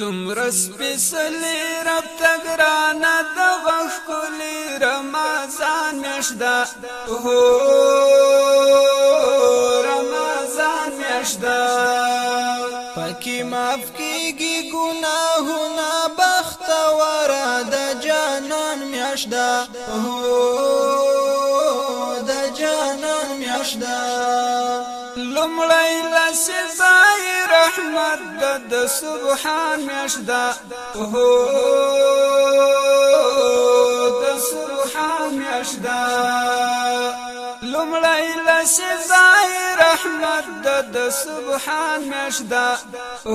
سمر سپیسلی رب تگرانا دا غشکولی رمضان میشدا هو رمضان میشدا پاکی ماف کیگی گناهونا بختوار دا جانان میشدا هو دا جانان میشدا لمړی لسزای رحمت د سبحان میشدا هو د سبحان میشدا لمړی لسزای رحمت د سبحان میشدا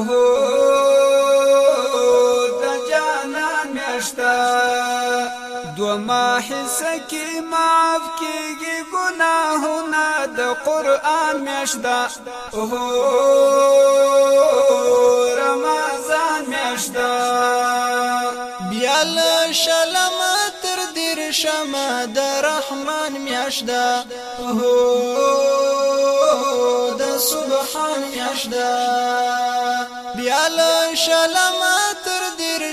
هو دوما حصہ کی معاف کیږي ګناهونه د قران میشدا او رمضان میشدا بیا له شلم تر دیر شمه د رحمان میشدا او د سبحان میشدا بیا له شلم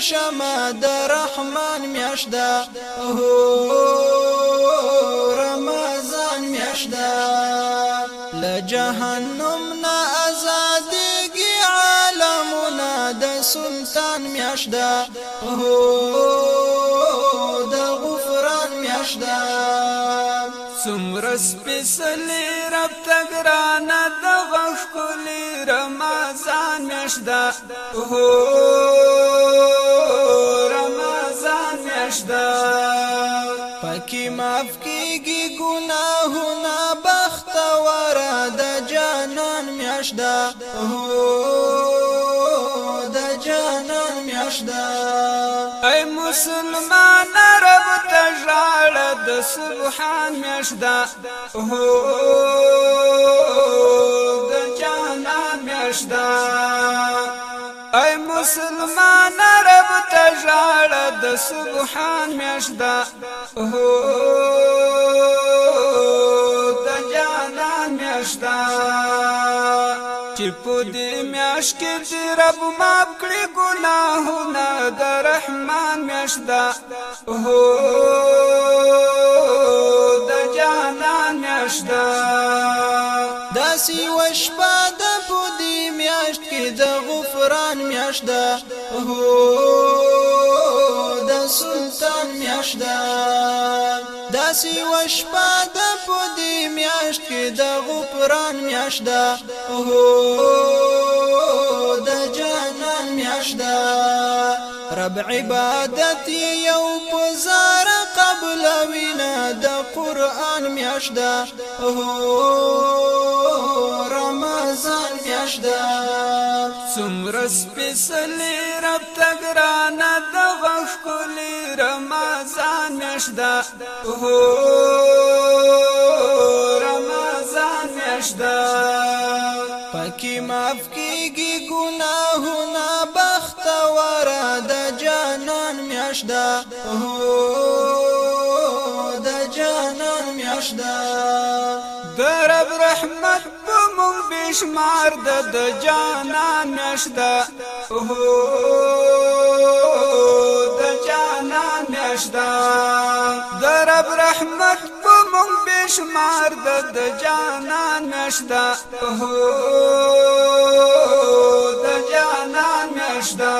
شمع د رحمان میاشت ده رمضان میاشت ده له جهنم نه ازادېږي عالمونه د سلطان میاشت ده د غفران میاشت ده څومره سپېڅلې رب ته ګرانه دغه ښکلې رمضان میاشت ده میاشت دا پکې معاف کیږي ګناهونه بختور د جانان میاشت دا هو د جانان میاشت دا اے مسلمان رب تجاړه د سبحان میاشت دا هو د جانان میاشت دا مسلمان رب تجاړه د سبحان میشدا هو د جانان میشدا چې په دې میاش کې دې رب ماف کړې ګناهونه د رحمان میشدا هو د جانان میشدا داسي وشبا غفران میاشت ده هو د سلطان میاشت ده داسې وشپه د پدې میاشت کې د غفران میاشت ده هو د جانان میاشت ده رب عبادت یو پزار بلاوینا د قران میاشدا هو رمضان میاشدا څومره سپیڅلې رب تګرانا د وښکلې رمضان میاشدا هو رمضان میاشدا پکې معاف کېږي ګناهونه بختوره د جانان میاشدا هو خاموش ده د رب رحمت په مون بشمار ده د جانا نشدا او د جانا نشدا د رب رحمت په مون بشمار ده د جانا نشدا او د جانا نشدا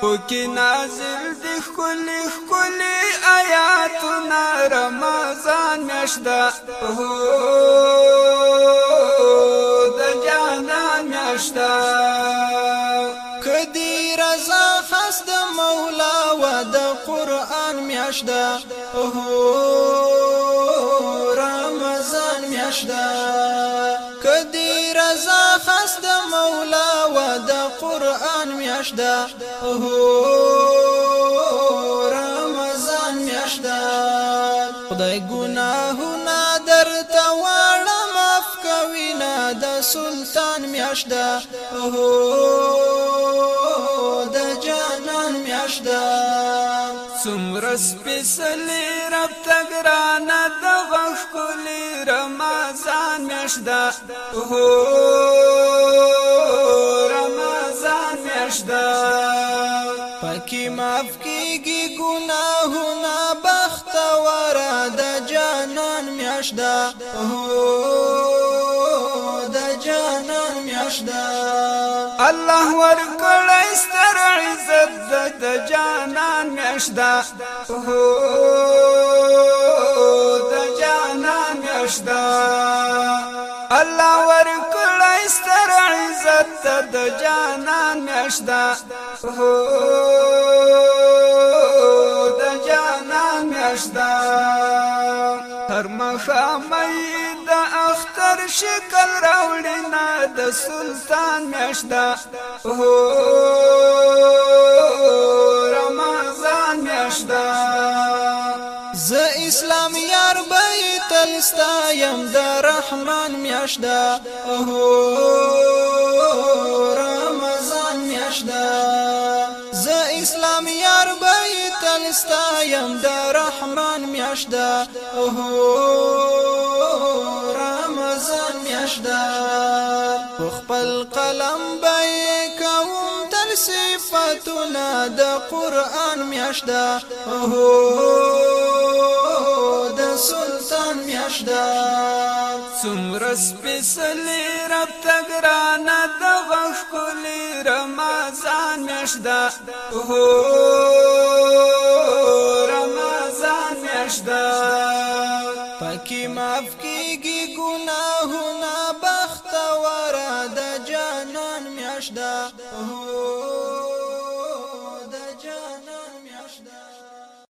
پکې نازل دي خلې خلې آیاتونه رحمت میاشتا هو د جانا میاشتا کدی رضا خاص د مولا و د قران میاشتا هو رمضان میاشتا کدی رضا خاص د مولا و د قران میاشتا هو سلطان میاش ده هو د جانان میاش ده څومره سپېڅلې رب ته ګرانه د غږ ښکلې رمضان میاش ده هو رمضان میاش ده پکې معاف کېږي ګناهونه بختوره د جانان میاش ده هو نشدا الله ورکړی ستر عزت د جانان نشدا د جانان نشدا الله ورکړی ستر عزت د جانان نشدا د جانان نشدا شکل راوړي نه د سلطان میاشدا هو رمضان میاشدا ز اسلام یار بیت الستایم د رحمان میاشدا هو رمضان میاشدا ز اسلام یار بیت الستایم د رحمان میاشدا هو خپل قلم به کوم تر صفاتونه د قران میاشدا هو د سلطان میاشدا څومره سپېڅلې رب تګرانه د غښکلې رمضان میاشدا هو رمضان میاشدا پکې معاف کېږي ګناه